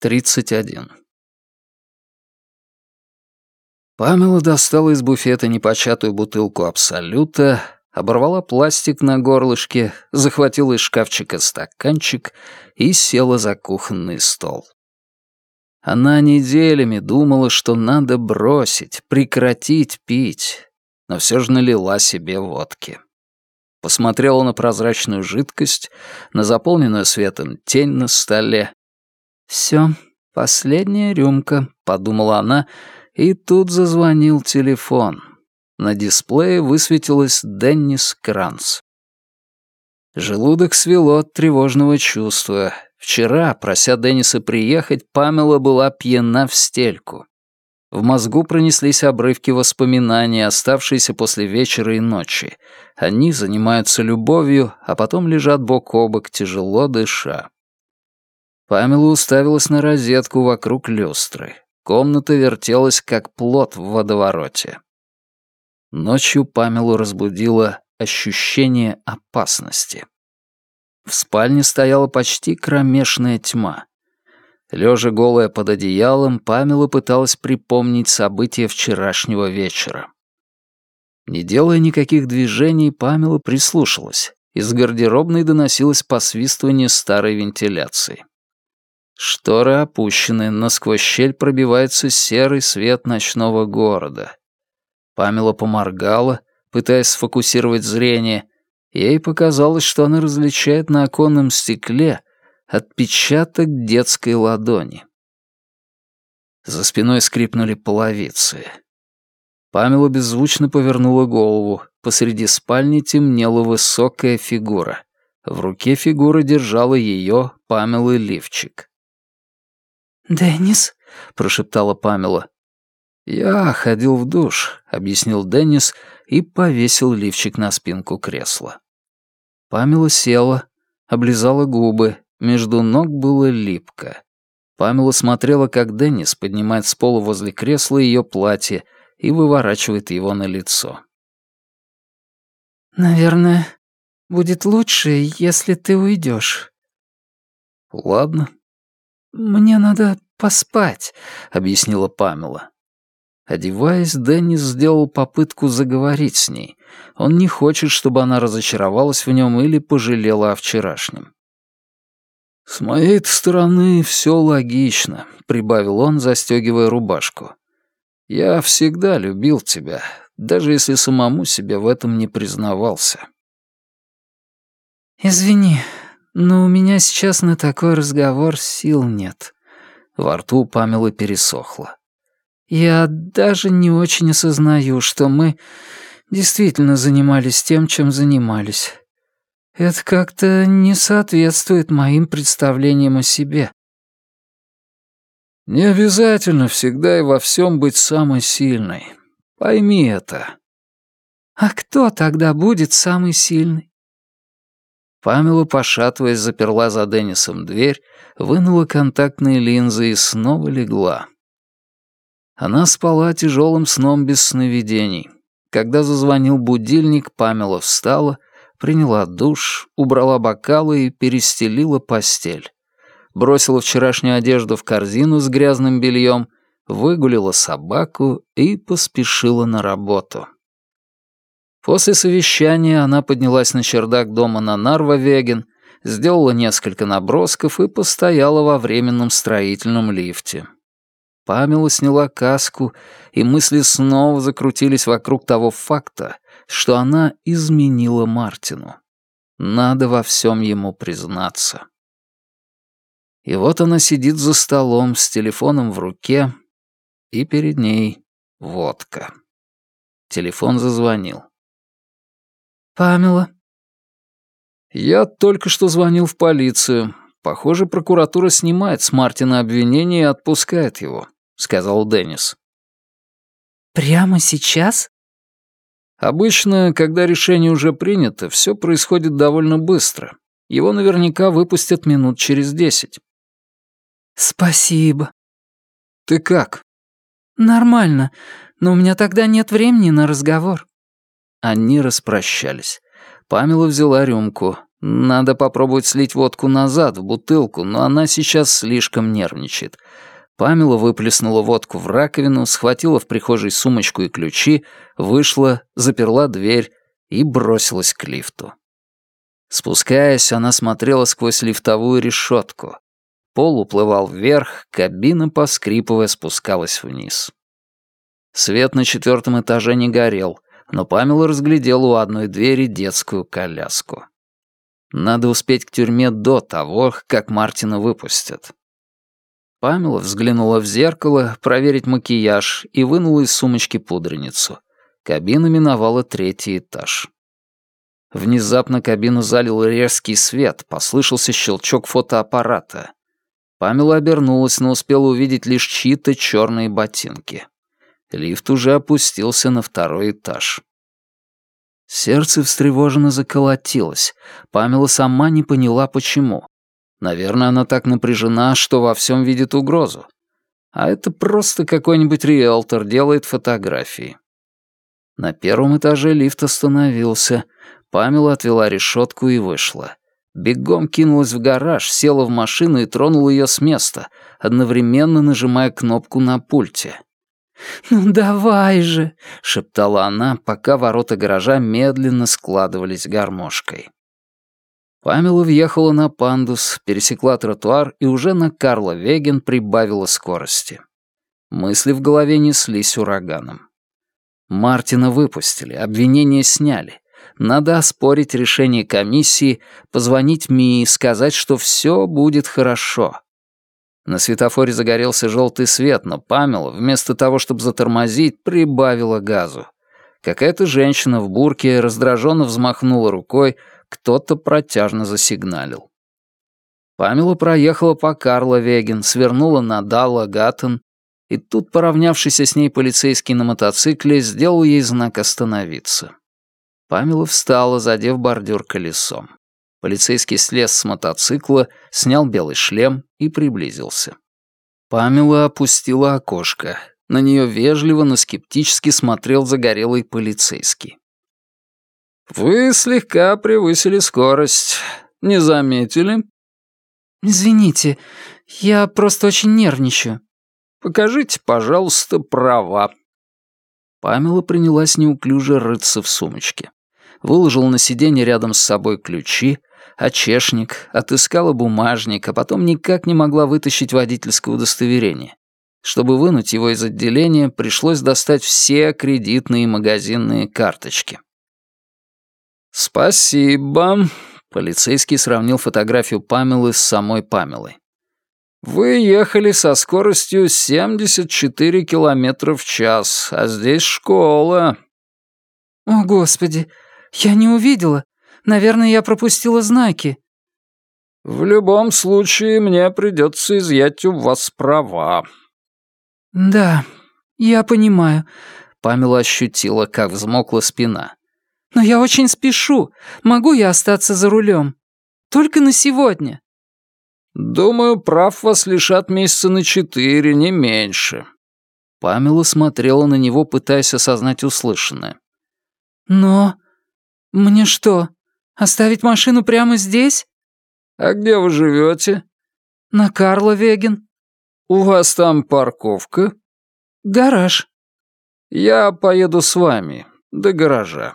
31. Памела достала из буфета непочатую бутылку «Абсолюта», оборвала пластик на горлышке, захватила из шкафчика стаканчик и села за кухонный стол. Она неделями думала, что надо бросить, прекратить пить, но все же налила себе водки. Посмотрела на прозрачную жидкость, на заполненную светом тень на столе. «Все, последняя рюмка», — подумала она, и тут зазвонил телефон. На дисплее высветилась Деннис Кранц. Желудок свело от тревожного чувства. Вчера, прося Денниса приехать, Памела была пьяна в стельку. В мозгу пронеслись обрывки воспоминаний, оставшиеся после вечера и ночи. Они занимаются любовью, а потом лежат бок о бок, тяжело дыша. Памела уставилась на розетку вокруг люстры. Комната вертелась, как плод в водовороте. Ночью Памелу разбудило ощущение опасности. В спальне стояла почти кромешная тьма. Лежа голая под одеялом, Памела пыталась припомнить события вчерашнего вечера. Не делая никаких движений, Памела прислушалась. Из гардеробной доносилось посвистывание старой вентиляции. Шторы опущены, но сквозь щель пробивается серый свет ночного города. Памела поморгала, пытаясь сфокусировать зрение. Ей показалось, что она различает на оконном стекле отпечаток детской ладони. За спиной скрипнули половицы. Памела беззвучно повернула голову. Посреди спальни темнела высокая фигура. В руке фигура держала ее, Памелы, лифчик. «Деннис?» — прошептала Памела. «Я ходил в душ», — объяснил Деннис и повесил лифчик на спинку кресла. Памела села, облизала губы, между ног было липко. Памела смотрела, как Деннис поднимает с пола возле кресла ее платье и выворачивает его на лицо. «Наверное, будет лучше, если ты уйдешь. «Ладно». «Мне надо поспать», — объяснила Памела. Одеваясь, Деннис сделал попытку заговорить с ней. Он не хочет, чтобы она разочаровалась в нем или пожалела о вчерашнем. «С моей стороны все логично», — прибавил он, застегивая рубашку. «Я всегда любил тебя, даже если самому себе в этом не признавался». «Извини, но у меня сейчас на такой разговор сил нет». Во рту Памелы пересохло. «Я даже не очень осознаю, что мы действительно занимались тем, чем занимались. Это как-то не соответствует моим представлениям о себе. Не обязательно всегда и во всем быть самой сильной. Пойми это. А кто тогда будет самый сильный? Памела, пошатываясь, заперла за Деннисом дверь, вынула контактные линзы и снова легла. Она спала тяжелым сном без сновидений. Когда зазвонил будильник, Памела встала — приняла душ, убрала бокалы и перестелила постель. Бросила вчерашнюю одежду в корзину с грязным бельем, выгулила собаку и поспешила на работу. После совещания она поднялась на чердак дома на Нарва-Веген, сделала несколько набросков и постояла во временном строительном лифте. Памела сняла каску, и мысли снова закрутились вокруг того факта, что она изменила Мартину. Надо во всем ему признаться. И вот она сидит за столом с телефоном в руке, и перед ней водка. Телефон зазвонил. «Памела?» «Я только что звонил в полицию. Похоже, прокуратура снимает с Мартина обвинение и отпускает его», — сказал Деннис. «Прямо сейчас?» Обычно, когда решение уже принято, все происходит довольно быстро. Его наверняка выпустят минут через десять. Спасибо. Ты как? Нормально, но у меня тогда нет времени на разговор. Они распрощались. Памела взяла рюмку. Надо попробовать слить водку назад, в бутылку, но она сейчас слишком нервничает. Памела выплеснула водку в раковину, схватила в прихожей сумочку и ключи, вышла, заперла дверь и бросилась к лифту. Спускаясь, она смотрела сквозь лифтовую решетку. Пол уплывал вверх, кабина, поскрипывая, спускалась вниз. Свет на четвертом этаже не горел, но Памела разглядела у одной двери детскую коляску. Надо успеть к тюрьме до того, как Мартина выпустят. Памела взглянула в зеркало, проверить макияж и вынула из сумочки пудреницу. Кабина миновала третий этаж. Внезапно кабину залил резкий свет, послышался щелчок фотоаппарата. Памела обернулась, но успела увидеть лишь чьи-то черные ботинки. Лифт уже опустился на второй этаж. Сердце встревоженно заколотилось. Памела сама не поняла, почему. Наверное, она так напряжена, что во всем видит угрозу. А это просто какой-нибудь риэлтор делает фотографии. На первом этаже лифт остановился. Памела отвела решетку и вышла. Бегом кинулась в гараж, села в машину и тронула ее с места, одновременно нажимая кнопку на пульте. «Ну давай же!» — шептала она, пока ворота гаража медленно складывались гармошкой. Памела въехала на пандус, пересекла тротуар и уже на Карла Веген прибавила скорости. Мысли в голове неслись ураганом. Мартина выпустили, обвинения сняли. Надо оспорить решение комиссии, позвонить Мии, сказать, что все будет хорошо. На светофоре загорелся желтый свет, но Памела, вместо того, чтобы затормозить, прибавила газу. Какая-то женщина в бурке раздраженно взмахнула рукой, кто-то протяжно засигналил. Памела проехала по Карла Веген, свернула на Далла Гаттон, и тут поравнявшийся с ней полицейский на мотоцикле сделал ей знак остановиться. Памела встала, задев бордюр колесом. Полицейский слез с мотоцикла, снял белый шлем и приблизился. Памела опустила окошко. На нее вежливо, но скептически смотрел загорелый полицейский. «Вы слегка превысили скорость. Не заметили?» «Извините, я просто очень нервничаю». «Покажите, пожалуйста, права». Памела принялась неуклюже рыться в сумочке. Выложила на сиденье рядом с собой ключи, очешник, отыскала бумажник, а потом никак не могла вытащить водительское удостоверение. Чтобы вынуть его из отделения, пришлось достать все кредитные магазинные карточки. «Спасибо», — полицейский сравнил фотографию Памелы с самой Памелой. «Вы ехали со скоростью 74 километра в час, а здесь школа». «О, Господи, я не увидела. Наверное, я пропустила знаки». «В любом случае, мне придется изъять у вас права». «Да, я понимаю», — Памела ощутила, как взмокла спина. «Но я очень спешу. Могу я остаться за рулем? Только на сегодня». «Думаю, прав вас лишат месяца на четыре, не меньше». Памела смотрела на него, пытаясь осознать услышанное. «Но... мне что, Оставить машину прямо здесь?» «А где вы живете?» «На Карла Веген». «У вас там парковка?» «Гараж». «Я поеду с вами, до гаража».